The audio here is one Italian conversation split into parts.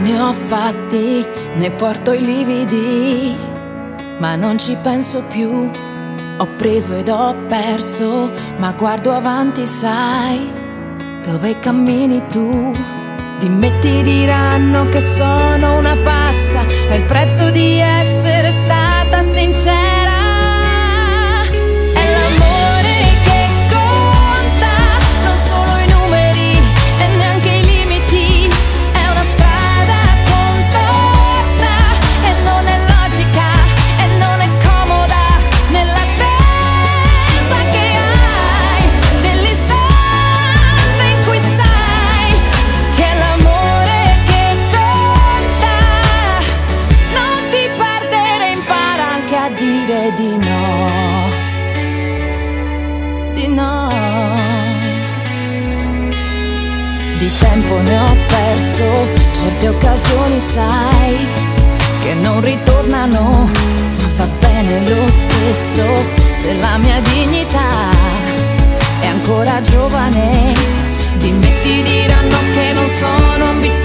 ne ho fatti, ne porto i lividi, ma non ci penso più. Ho preso ed ho perso, ma guardo avanti, sai, dove cammini tu? Di me ti diranno che sono una pazza, è il prezzo dire di no, di no. Di tempo ne ho perso, certe occasioni sai che non ritornano, ma fa bene lo stesso se la mia dignità è ancora giovane. Di me ti diranno che non sono ambiziosa,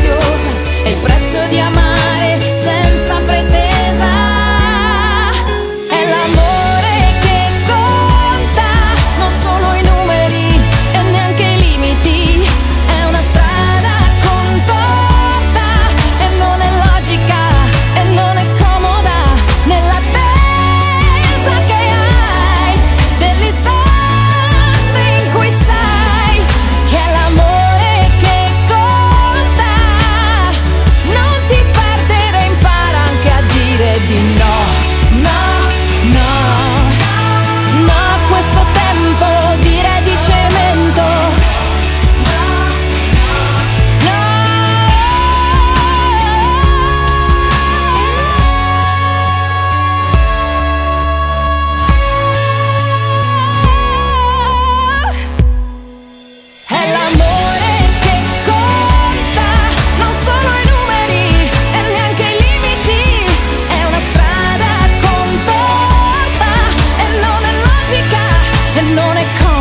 You know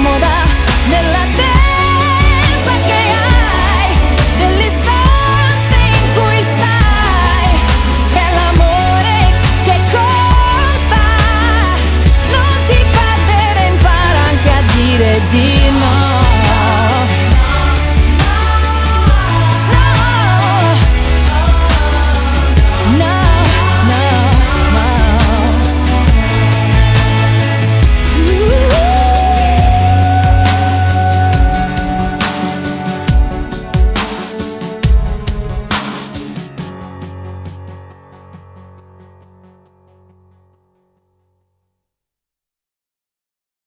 scomoda nella terra